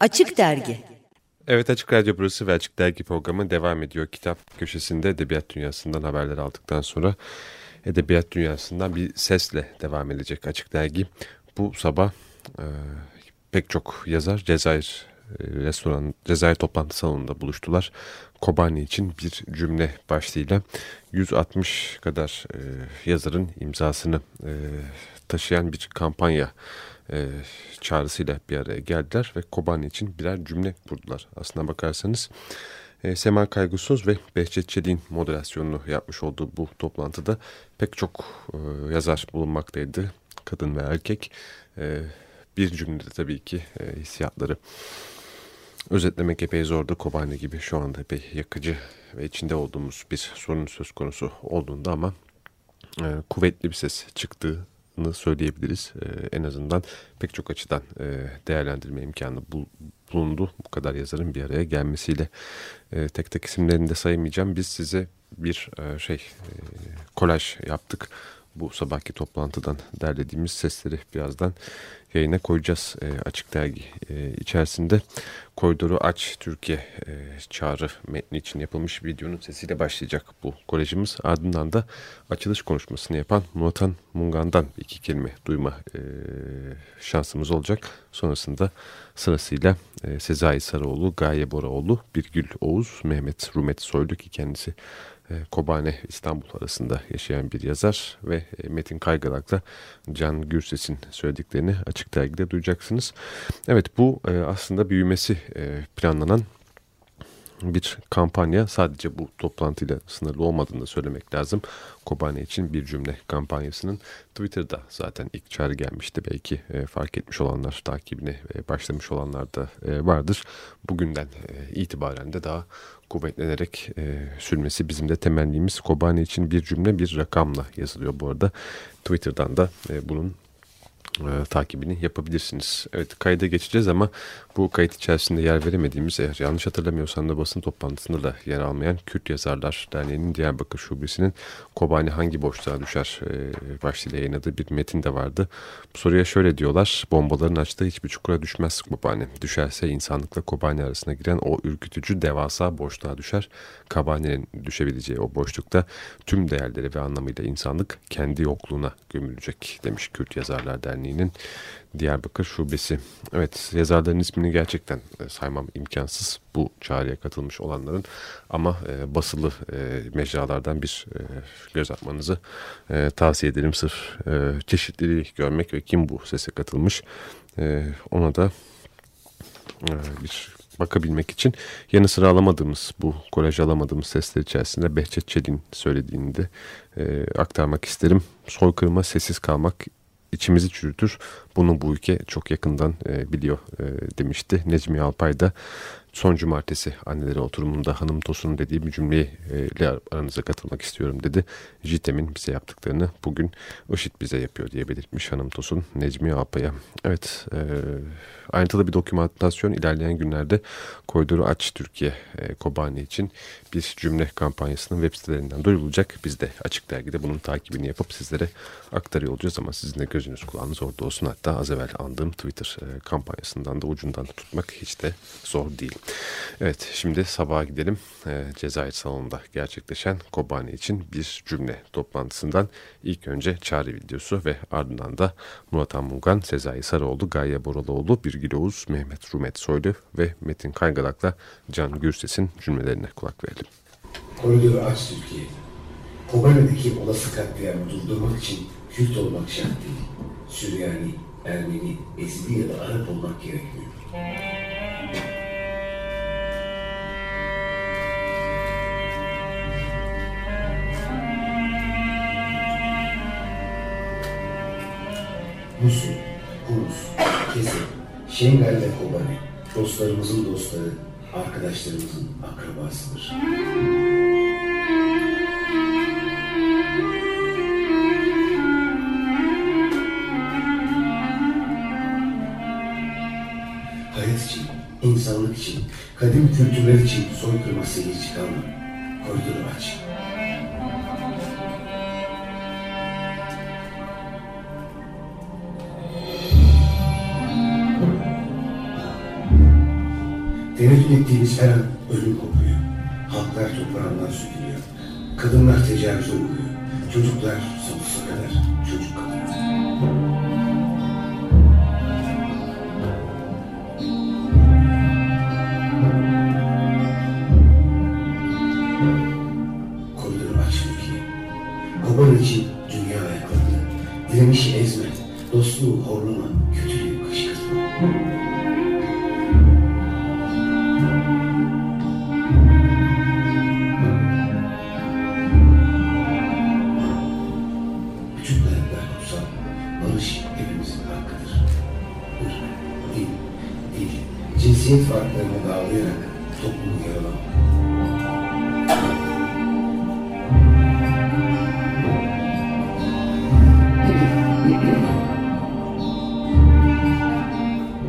Açık Dergi Evet Açık Radyo burası ve Açık Dergi programı devam ediyor. Kitap köşesinde edebiyat dünyasından haberler aldıktan sonra edebiyat dünyasından bir sesle devam edecek Açık Dergi. Bu sabah e, pek çok yazar Cezayir restoran Cezayir toplantı salonunda buluştular. Kobani için bir cümle başlığıyla 160 kadar e, yazarın imzasını e, taşıyan bir kampanya e, çağrısıyla bir araya geldiler ve Kobani için birer cümle kurdular. Aslına bakarsanız e, Sema Kaygusuz ve Behçet Çelik'in moderasyonunu yapmış olduğu bu toplantıda pek çok e, yazar bulunmaktaydı. Kadın ve erkek. E, bir cümlede tabii ki e, hissiyatları özetlemek epey zordu. Kobani gibi şu anda epey yakıcı ve içinde olduğumuz bir sorun söz konusu olduğunda ama e, kuvvetli bir ses çıktığı söyleyebiliriz. E, en azından pek çok açıdan e, değerlendirme imkanı bulundu. Bu kadar yazarın bir araya gelmesiyle e, tek tek isimlerini de saymayacağım. Biz size bir e, şey e, kolaj yaptık. Bu sabahki toplantıdan derlediğimiz sesleri birazdan yayına koyacağız e, açık dergi e, içerisinde. Koridoru Aç Türkiye e, çağrı metni için yapılmış videonun sesiyle başlayacak bu kolejimiz. Ardından da açılış konuşmasını yapan Muatan Mungan'dan iki kelime duyma e, şansımız olacak. Sonrasında sırasıyla e, Sezai Sarıoğlu, Gaye Boraoğlu, Birgül Oğuz, Mehmet Rumet Soylu ki kendisi e, Kobane İstanbul arasında yaşayan bir yazar ve e, Metin Kaygılak'la Can Gürses'in söylediklerini açık dergide duyacaksınız. Evet bu e, aslında büyümesi planlanan bir kampanya sadece bu toplantıyla sınırlı olmadığını da söylemek lazım. Kobane için bir cümle kampanyasının Twitter'da zaten ilk çağrı gelmişti. Belki e, fark etmiş olanlar, takibine e, başlamış olanlar da e, vardır. Bugünden e, itibaren de daha kuvvetlenerek e, sürmesi bizim de temennimiz. Kobane için bir cümle bir rakamla yazılıyor bu arada. Twitter'dan da e, bunun e, takibini yapabilirsiniz. Evet kayda geçeceğiz ama bu kayıt içerisinde yer veremediğimiz eğer yanlış hatırlamıyorsam da basın toplantısında da yer almayan Kürt Yazarlar Derneği'nin Diyarbakır Şubesi'nin Kobani hangi boşluğa düşer e, başlığıyla yayınladığı bir metin de vardı. Bu soruya şöyle diyorlar. Bombaların açtığı hiçbir çukura düşmez Kobani. Düşerse insanlıkla Kobani arasına giren o ürkütücü devasa boşluğa düşer. Kobani'nin düşebileceği o boşlukta tüm değerleri ve anlamıyla insanlık kendi yokluğuna gömülecek demiş Kürt Yazarlar Derneği'nin Diyarbakır Şubesi. Evet yazarların ismini gerçekten e, saymam imkansız bu çağrıya katılmış olanların ama e, basılı e, mecralardan bir göz atmanızı tavsiye ederim. Sırf çeşitliliği görmek ve kim bu sese katılmış ona da bir bakabilmek için yanı sıra alamadığımız bu kolaj alamadığımız sesler içerisinde Behçet Çelik'in söylediğini de e, aktarmak isterim. Soykırıma sessiz kalmak içimizi çürütür. Bunu bu ülke çok yakından e, biliyor e, demişti. Necmi Alpay da son cumartesi anneleri oturumunda hanım Tosun dediği bir cümleyle aranıza katılmak istiyorum dedi. JITEM'in bize yaptıklarını bugün IŞİD bize yapıyor diye belirtmiş hanım Tosun Necmi Alpay'a. Evet e, ayrıntılı bir dokümantasyon ilerleyen günlerde Koridoru Aç Türkiye e, Kobani için bir cümle kampanyasının web sitelerinden duyurulacak. Biz de Açık Dergi'de bunun takibini yapıp sizlere aktarıyor olacağız ama sizin de gözünüz kulağınız orada olsun. Hatta az evvel andığım Twitter e, kampanyasından da ucundan tutmak hiç de zor değil. Evet şimdi sabaha gidelim. E, Cezayir salonunda gerçekleşen Kobani için bir cümle toplantısından ilk önce çağrı videosu ve ardından da Murat Amungan, Sezai Sarıoğlu, Gaye Boraloğlu, Birgil Oğuz, Mehmet Rumet Soylu ve Metin Kaygalak'la Can Gürses'in cümlelerine kulak verelim. Koridoru aç Türkiye. Kobani'deki olası katliamı durdurmak için Kürt olmak şart değil. Süryani, Ermeni, Ezidi ya da Arap olmak gerekmiyor. Musul, Humus, Kesip, Şengal ve Kobani, dostlarımızın dostları, arkadaşlarımızın akrabasıdır. Hayat için, insanlık için, kadim kültürler için soykırma seyir çıkarma. Koridoru aç. Tereddüt ettiğimiz her an ölüm kopuyor. Halklar toprağından sürülüyor. Kadınlar tecavüze uğruyor. Çocuklar sonsuza kadar dağlayarak toplumu yaralama.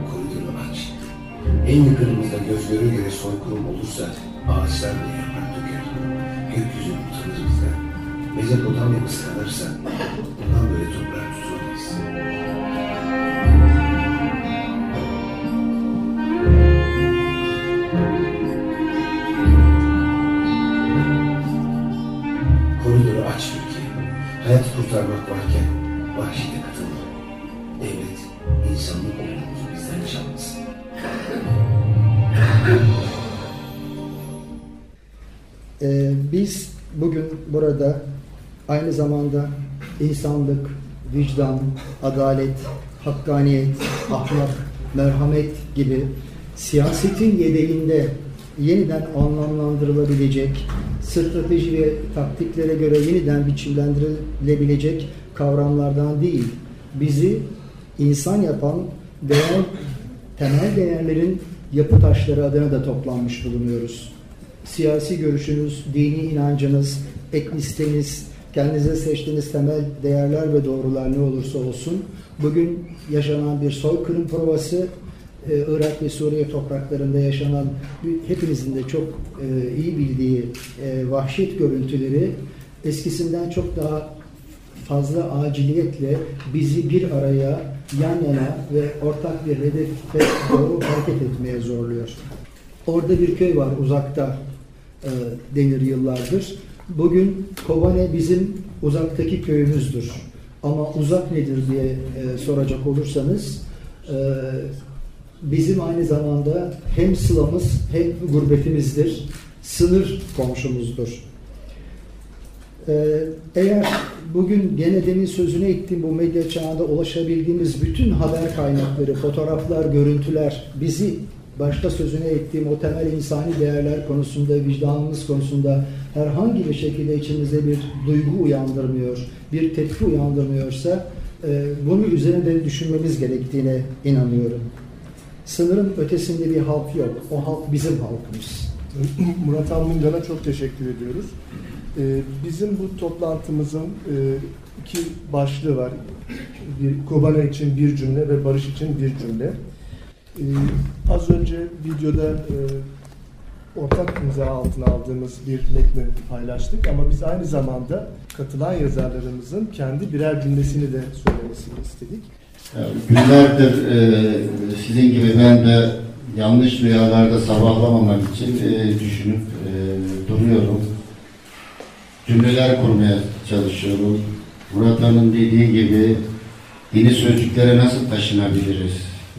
Koridoru aç. En yakınımızda göz göre göre soykırım olursa ağaçlar bile yaprak döker. Gökyüzü utanır bizden. Mezopotamya'mız kalırsa bundan böyle toprağa tutamayız. Aç Türkiye. Hayat kurtarmak varken vahşete katılma. Devlet, insanlık olduğumuzu bizden çalmasın. Ee, biz bugün burada aynı zamanda insanlık, vicdan, adalet, hakkaniyet, ahlak, merhamet gibi siyasetin yedeğinde yeniden anlamlandırılabilecek, strateji ve taktiklere göre yeniden biçimlendirilebilecek kavramlardan değil, bizi insan yapan değer, temel değerlerin yapı taşları adına da toplanmış bulunuyoruz. Siyasi görüşünüz, dini inancınız, etnisiteniz, kendinize seçtiğiniz temel değerler ve doğrular ne olursa olsun bugün yaşanan bir soykırım provası Irak ve Suriye topraklarında yaşanan hepimizin de çok e, iyi bildiği e, vahşet görüntüleri eskisinden çok daha fazla aciliyetle bizi bir araya yan yana ve ortak bir hedefe doğru hareket etmeye zorluyor. Orada bir köy var uzakta e, denir yıllardır. Bugün Kobane bizim uzaktaki köyümüzdür. Ama uzak nedir diye e, soracak olursanız e, bizim aynı zamanda hem sılamız hem gurbetimizdir. Sınır komşumuzdur. Ee, eğer bugün gene demin sözünü ettiğim bu medya çağında ulaşabildiğimiz bütün haber kaynakları, fotoğraflar, görüntüler bizi başta sözünü ettiğim o temel insani değerler konusunda, vicdanımız konusunda herhangi bir şekilde içimizde bir duygu uyandırmıyor, bir tepki uyandırmıyorsa e, bunu üzerinde düşünmemiz gerektiğine inanıyorum. Sınırın ötesinde bir halk yok. O halk bizim halkımız. Murat Almıncan'a çok teşekkür ediyoruz. Ee, Bizim bu toplantımızın e, iki başlığı var. Bir Kobane için bir cümle ve barış için bir cümle. Ee, Az önce videoda e, ortak imza altına aldığımız bir metni paylaştık ama biz aynı zamanda katılan yazarlarımızın kendi birer cümlesini de söylemesini istedik. Günlerdir e, sizin gibi ben de yanlış rüyalarda sabahlamamak için e, düşünüp e, duruyorum. Cümleler kurmaya çalışıyorum. Murat Han'ın dediği gibi yeni sözcüklere nasıl taşınabiliriz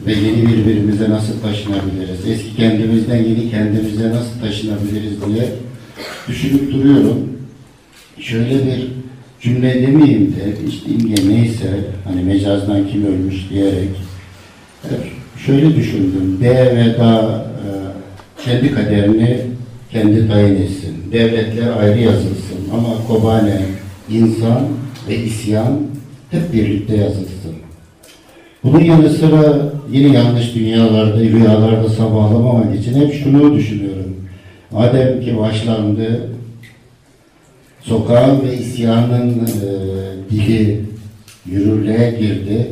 ve yeni birbirimize nasıl taşınabiliriz? Eski kendimizden yeni kendimize nasıl taşınabiliriz diye düşünüp duruyorum. Şöyle bir cümle demeyeyim de işte imge neyse hani mecazdan kim ölmüş diyerek e, şöyle düşündüm. D ve da e, kendi kaderini kendi tayin etsin. Devletler ayrı yazılsın ama Kobane, insan ve isyan hep birlikte yazılsın. Bunun yanı sıra yine yanlış dünyalarda, rüyalarda sabahlamamak için hep şunu düşünüyorum. Madem ki başlandı, sokağın ve isyanın e, dili yürürlüğe girdi.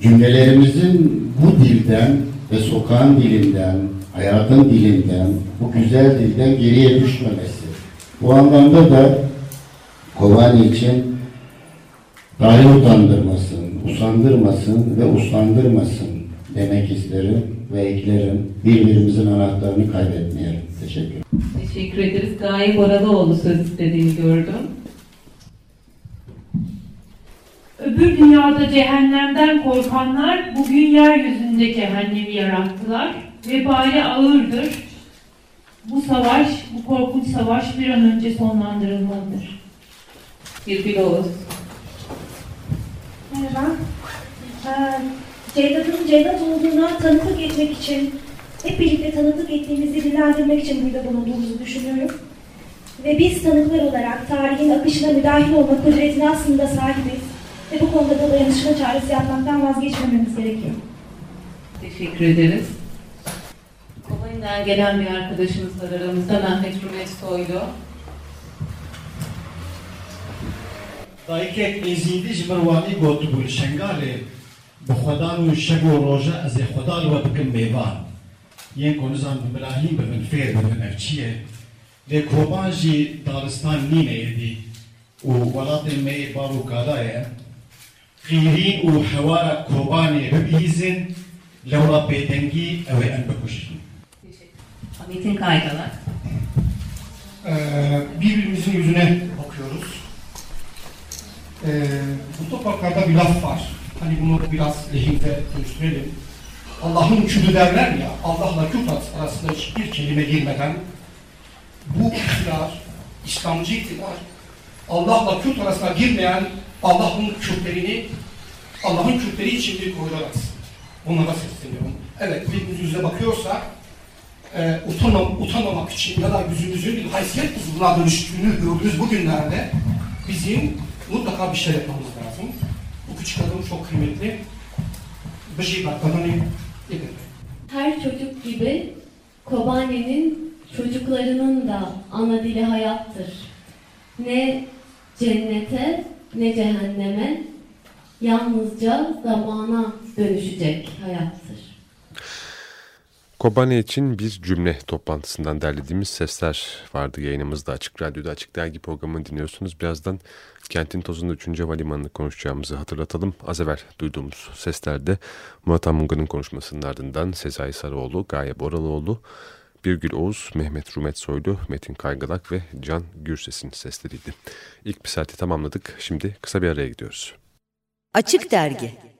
Cümlelerimizin bu dilden ve sokağın dilinden, hayatın dilinden, bu güzel dilden geriye düşmemesi. Bu anlamda da Kobani için dahi utandırmasın, usandırmasın ve uslandırmasın demek isterim ve eklerim. Birbirimizin anahtarını kaybetmeyelim. Teşekkür ederim. Teşekkür ederiz. Gaye Baralıoğlu söz istediğini gördüm. Öbür dünyada cehennemden korkanlar bugün yeryüzünde cehennemi yarattılar. Vebali ağırdır. Bu savaş, bu korkunç savaş bir an önce sonlandırılmalıdır. Birgül Oğuz. Merhaba. Ee, Cevdet'in Cevdet olduğuna tanıklık etmek için, hep birlikte tanıklık ettiğimizi dillendirmek için burada bulunduğumuzu düşünüyorum. Ve biz tanıklar olarak tarihin akışına müdahil olma kudretine aslında sahibiz. Ve bu konuda da dayanışma çağrısı yapmaktan vazgeçmememiz gerekiyor. Teşekkür ederiz. Kolonya'dan gelen bir arkadaşımız var aramızda. Mehmet Rumet Soylu. دایکێک ئێزیندی ji mirwanî gotibû li şengalê bi xwedan û şev û roja ez ê xwedar we ku nizan bi bilahîn bibin fêr bibin ev çi ye lê koban jî daristan nîne êdî û welatên me yê bar û kala ye xîrîn û hewara kobanê bibîzin lewra pêdengî ew ê em bikuşin Metin Kaygalar. Ee, birbirimizin yüzüne bakıyoruz. Ee, bu topraklarda bir laf var. Hani bunu biraz lehimize dönüştürelim. Allah'ın külü derler ya, Allah'la Kürt arasında hiçbir kelime girmeden bu iktidar, İslamcı iktidar, Allah'la Kürt arasına girmeyen Allah'ın Kürtlerini, Allah'ın Kürtleri için bir koridor açsın. Onlara sesleniyorum. Evet, birbirimiz yüzüne bakıyorsak, e, utanmam, utanmamak için ya da yüzümüzün bir haysiyet bozukluğuna dönüştüğünü gördüğümüz bu günlerde bizim mutlaka bir şey yapmamız lazım. Bu küçük adım çok kıymetli. Bir şey yapın. Her çocuk gibi Kobani'nin çocuklarının da ana dili hayattır. Ne cennete ne cehenneme yalnızca zamana dönüşecek hayattır. Kobane için bir cümle toplantısından derlediğimiz sesler vardı yayınımızda. Açık Radyo'da Açık Dergi programını dinliyorsunuz. Birazdan Kentin Tozunda 3. Havalimanı'nı konuşacağımızı hatırlatalım. Az evvel duyduğumuz seslerde Murat Amunga'nın konuşmasının ardından Sezai Sarıoğlu, Gaye Boralıoğlu, Birgül Oğuz, Mehmet Rumet Soylu, Metin Kaygılak ve Can Gürses'in sesleriydi. İlk bir saati tamamladık. Şimdi kısa bir araya gidiyoruz. Açık Dergi